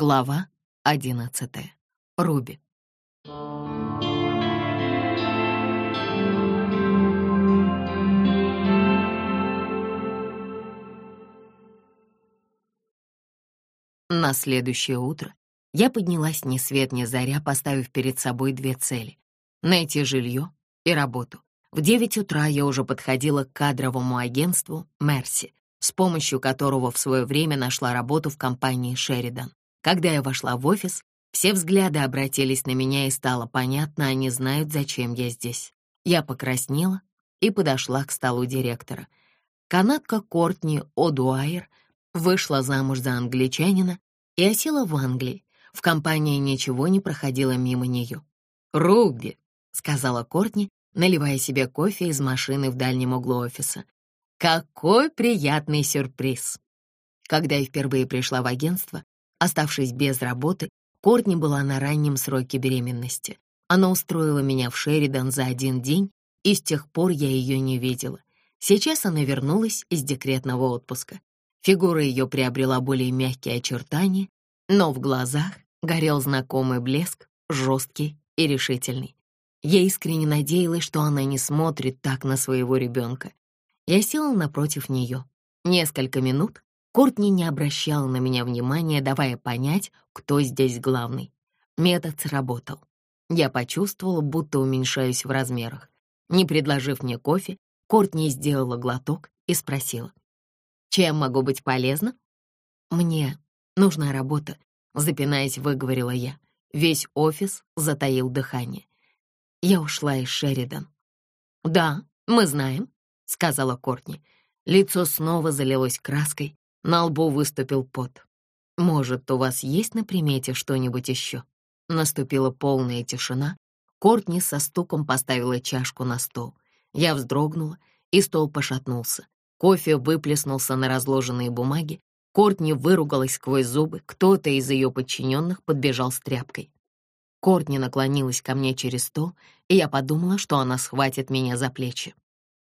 Глава одиннадцатая. Руби. На следующее утро я поднялась ни свет ни заря, поставив перед собой две цели — найти жилье и работу. В девять утра я уже подходила к кадровому агентству «Мерси», с помощью которого в свое время нашла работу в компании «Шеридан». Когда я вошла в офис, все взгляды обратились на меня, и стало понятно, они знают, зачем я здесь. Я покраснела и подошла к столу директора. Канадка Кортни О'Дуайер вышла замуж за англичанина и осела в Англии. В компании ничего не проходило мимо нее. «Руби», — сказала Кортни, наливая себе кофе из машины в дальнем углу офиса. «Какой приятный сюрприз!» Когда я впервые пришла в агентство, оставшись без работы, Кортни была на раннем сроке беременности. Она устроила меня в Шеридан за один день, и с тех пор я ее не видела. Сейчас она вернулась из декретного отпуска. Фигура ее приобрела более мягкие очертания, но в глазах горел знакомый блеск, жесткий и решительный. Я искренне надеялась, что она не смотрит так на своего ребенка. Я села напротив нее. Несколько минут Кортни не обращала на меня внимания, давая понять, кто здесь главный. Метод сработал. Я почувствовала, будто уменьшаюсь в размерах. Не предложив мне кофе, Кортни сделала глоток и спросила. «Чем могу быть полезна?» «Мне нужна работа», — запинаясь, выговорила я. Весь офис затаил дыхание. Я ушла из Шеридан. «Да, мы знаем», — сказала Кортни. Лицо снова залилось краской, на лбу выступил пот. «Может, у вас есть на примете что-нибудь еще?» Наступила полная тишина. Кортни со стуком поставила чашку на стол. Я вздрогнула, и стол пошатнулся. Кофе выплеснулся на разложенные бумаги. Кортни выругалась сквозь зубы. Кто-то из ее подчиненных подбежал с тряпкой. Кортни наклонилась ко мне через стол, и я подумала, что она схватит меня за плечи.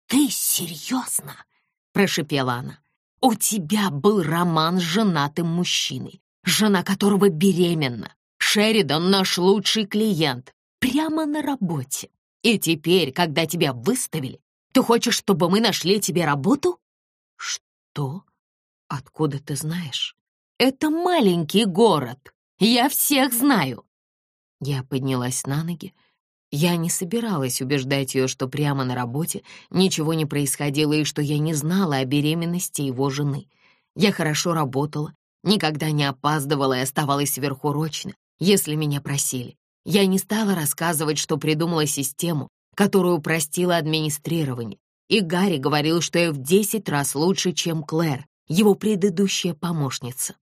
«Ты серьезно?» — прошипела она. «У тебя был роман с женатым мужчиной, жена которого беременна. Шеридан — наш лучший клиент, прямо на работе. И теперь, когда тебя выставили, ты хочешь, чтобы мы нашли тебе работу?» «Что? Откуда ты знаешь?» «Это маленький город. Я всех знаю. Я поднялась на ноги. Я не собиралась убеждать ее, что прямо на работе ничего не происходило и что я не знала о беременности его жены. Я хорошо работала, никогда не опаздывала и оставалась сверхурочно, если меня просили. Я не стала рассказывать, что придумала систему, которую упростила администрирование. И Гарри говорил, что я в десять раз лучше, чем Клэр, его предыдущая помощница.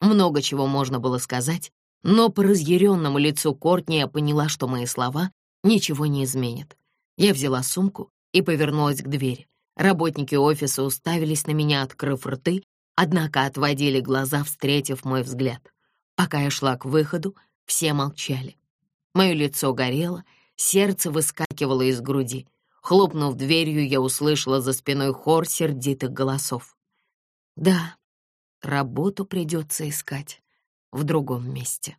Много чего можно было сказать, но по разъяренному лицу Кортни я поняла, что мои слова ничего не изменят. Я взяла сумку и повернулась к двери. Работники офиса уставились на меня, открыв рты, однако отводили глаза, встретив мой взгляд. Пока я шла к выходу, все молчали. Мое лицо горело, сердце выскакивало из груди. Хлопнув дверью, я услышала за спиной хор сердитых голосов. Да, работу придется искать в другом месте.